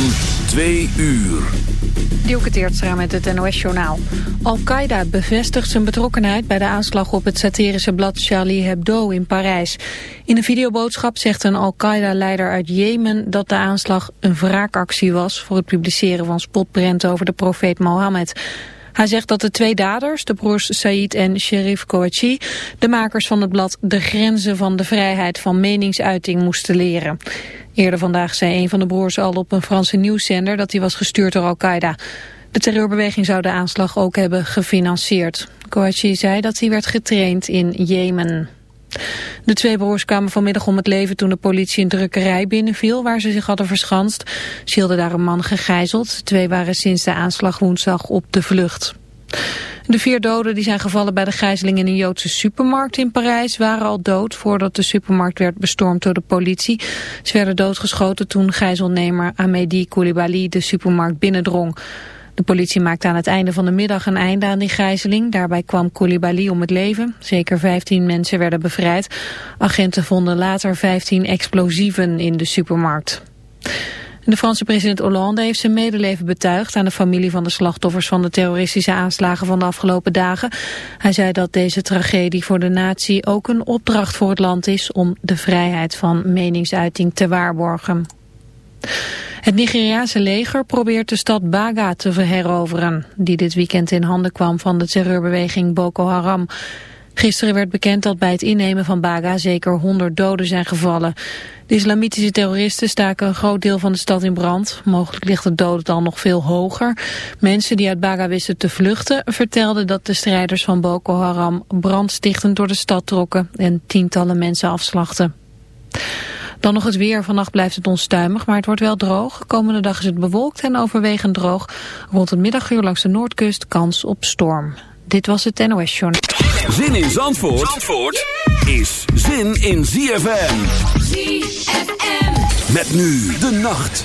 van twee uur. Dielke Teertstra met het NOS-journaal. Al-Qaeda bevestigt zijn betrokkenheid bij de aanslag op het satirische blad Charlie Hebdo in Parijs. In een videoboodschap zegt een Al-Qaeda-leider uit Jemen dat de aanslag een wraakactie was voor het publiceren van spotprenten over de profeet Mohammed. Hij zegt dat de twee daders, de broers Said en Sherif Kouachi, de makers van het blad de grenzen van de vrijheid van meningsuiting moesten leren. Eerder vandaag zei een van de broers al op een Franse nieuwszender dat hij was gestuurd door Al-Qaeda. De terreurbeweging zou de aanslag ook hebben gefinancierd. Kouachi zei dat hij werd getraind in Jemen. De twee broers kwamen vanmiddag om het leven toen de politie een drukkerij binnenviel waar ze zich hadden verschanst. Ze hielden daar een man gegijzeld. Twee waren sinds de aanslag woensdag op de vlucht. De vier doden die zijn gevallen bij de gijzeling in een Joodse supermarkt in Parijs waren al dood voordat de supermarkt werd bestormd door de politie. Ze werden doodgeschoten toen gijzelnemer Amédi Koulibaly de supermarkt binnendrong. De politie maakte aan het einde van de middag een einde aan die gijzeling. Daarbij kwam Koulibaly om het leven. Zeker 15 mensen werden bevrijd. Agenten vonden later 15 explosieven in de supermarkt. De Franse president Hollande heeft zijn medeleven betuigd aan de familie van de slachtoffers van de terroristische aanslagen van de afgelopen dagen. Hij zei dat deze tragedie voor de natie ook een opdracht voor het land is om de vrijheid van meningsuiting te waarborgen. Het Nigeriaanse leger probeert de stad Baga te heroveren, die dit weekend in handen kwam van de terreurbeweging Boko Haram. Gisteren werd bekend dat bij het innemen van Baga zeker 100 doden zijn gevallen. De islamitische terroristen staken een groot deel van de stad in brand. Mogelijk ligt het dodental nog veel hoger. Mensen die uit Baga wisten te vluchten vertelden dat de strijders van Boko Haram brandstichtend door de stad trokken en tientallen mensen afslachten. Dan nog het weer. Vannacht blijft het onstuimig, maar het wordt wel droog. Komende dag is het bewolkt en overwegend droog. Rond het middaguur langs de noordkust kans op storm. Dit was het NOS Journal. Zin in Zandvoort, Zandvoort is zin in ZFM. ZFM. Met nu de nacht.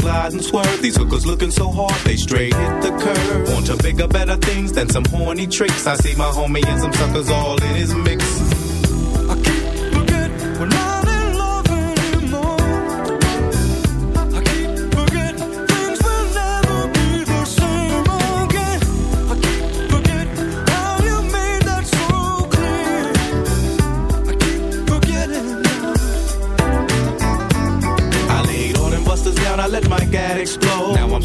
glide and swerve. These hookers looking so hard, they straight hit the curve. Want to bigger, better things than some horny tricks. I see my homie and some suckers all in his mix. I keep forget when I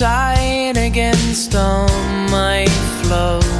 inside against all my flow.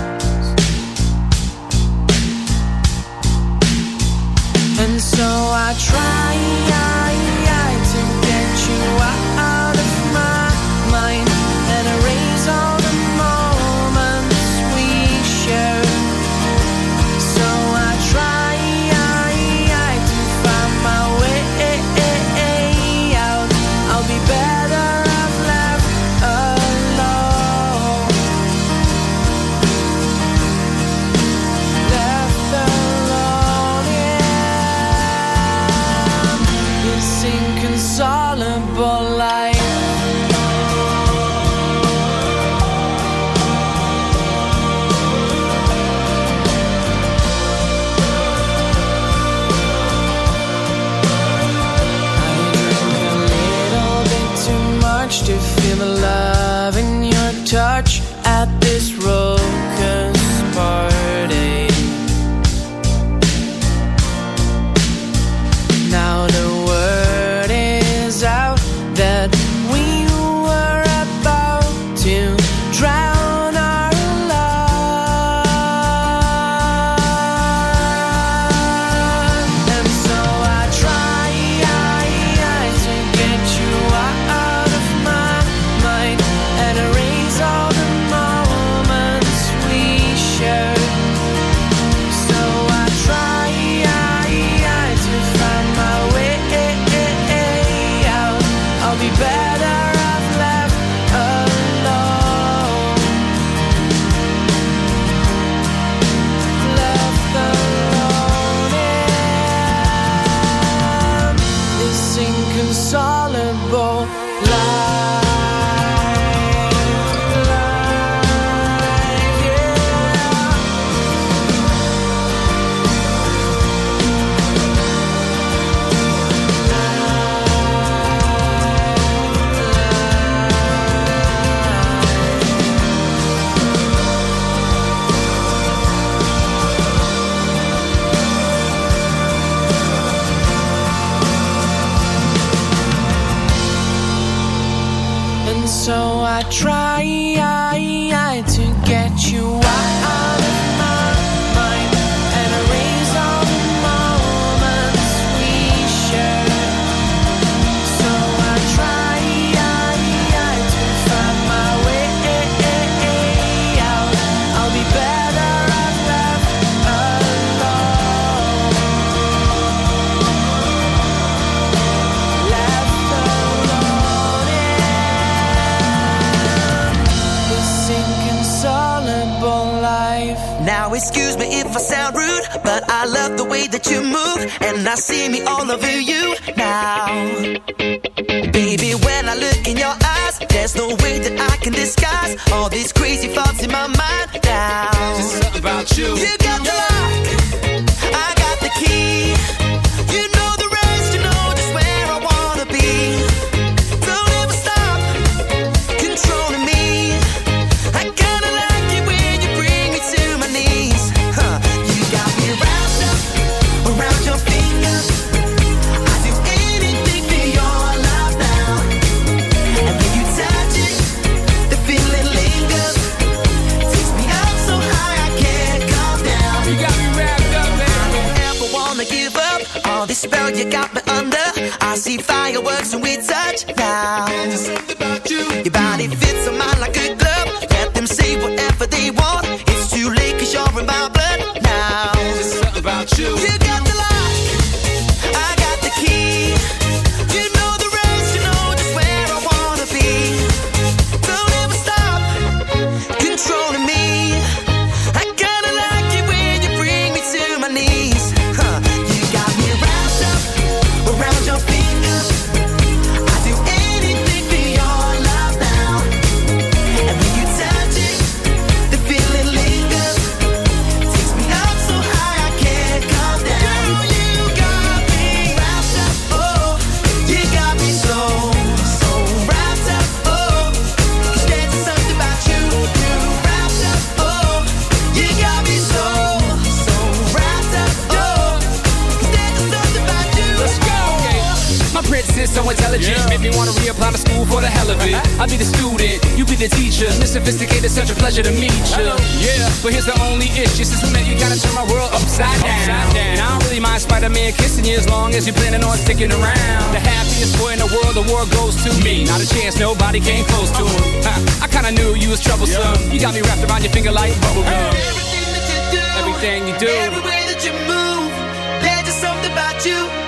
You got me wrapped around your finger like bubble gum. Everything that you do, everything you do, every way that you move, there's just something about you.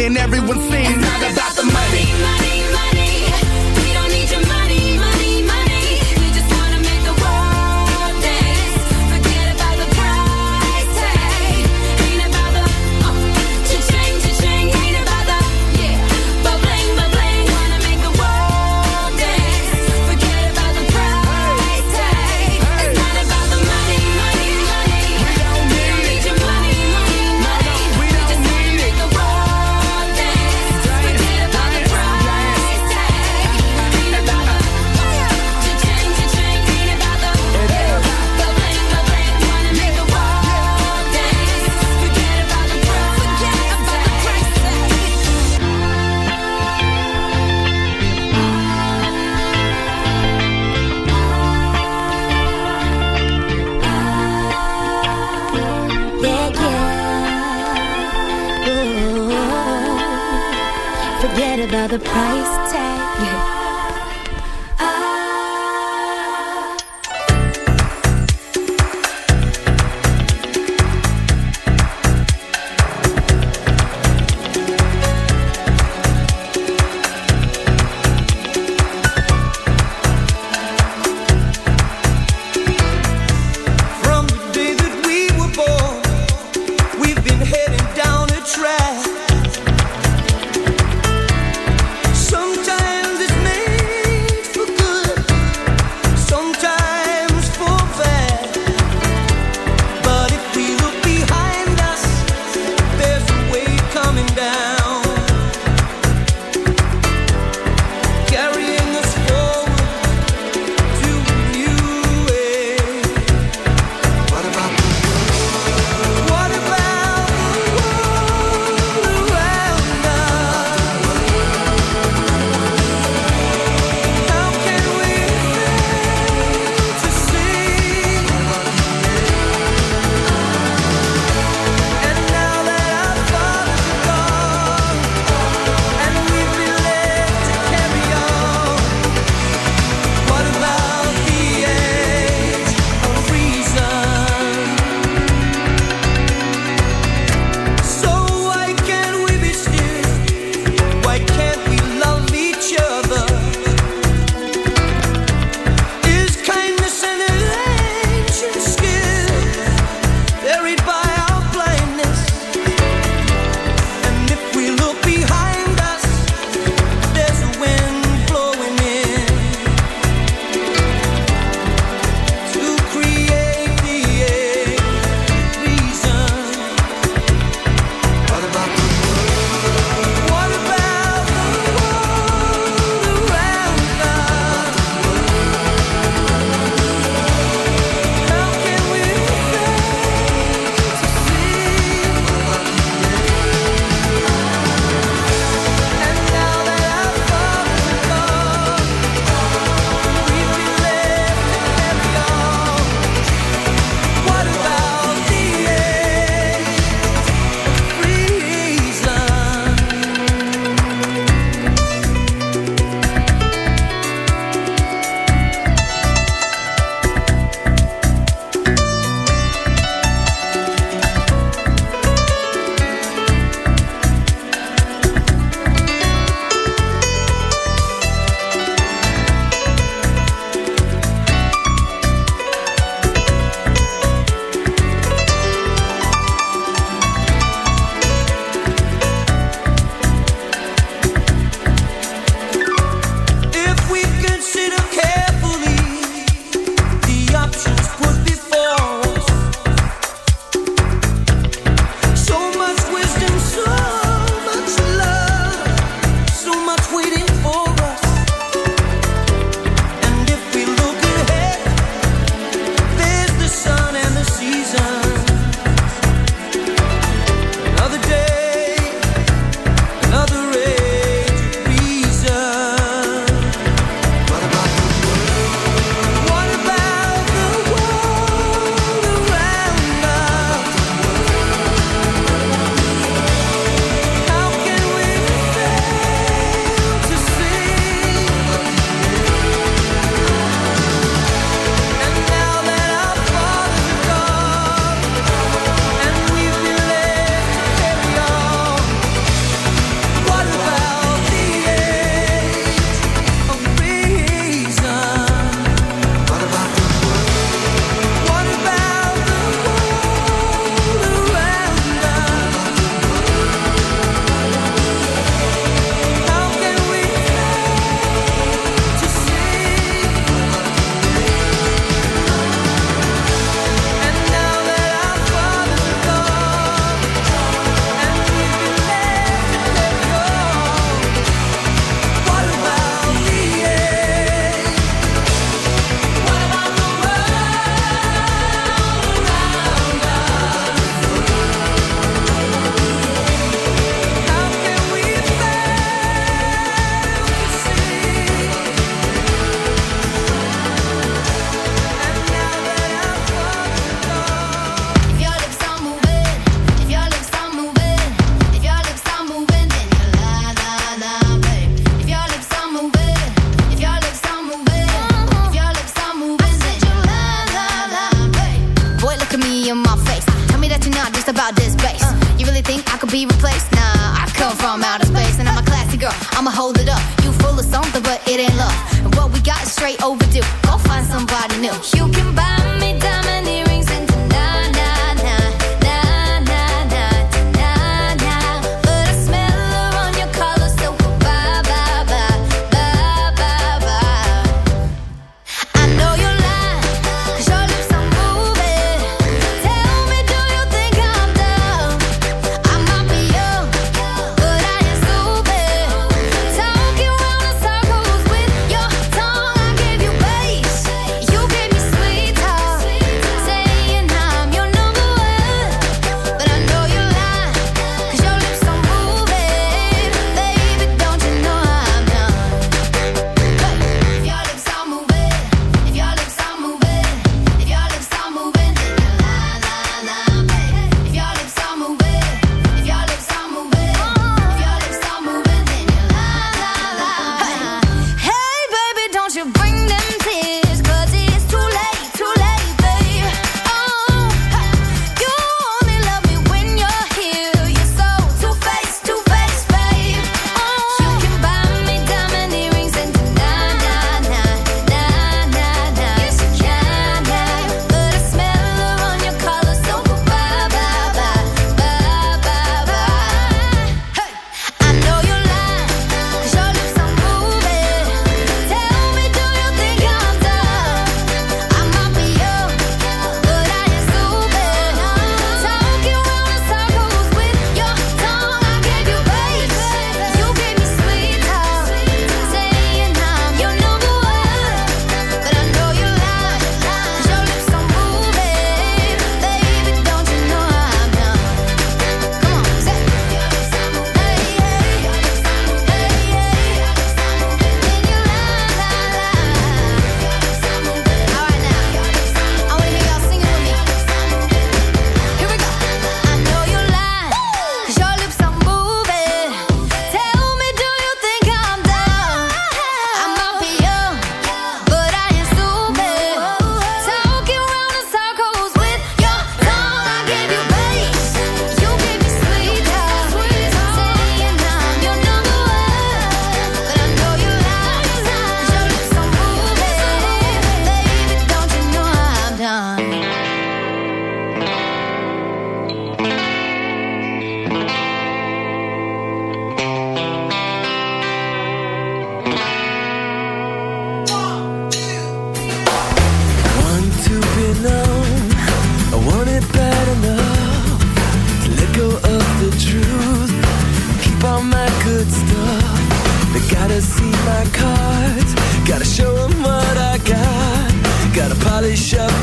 and everyone's seen. It's not about the money. the.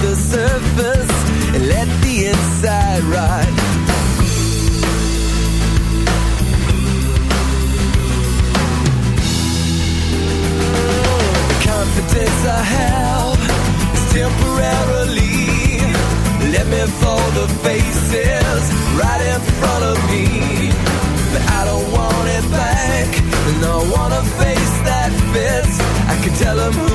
the surface and let the inside rot. Confidence I have is temporarily. Let me fold the faces right in front of me. But I don't want it back, and I wanna face that fits. I can tell them who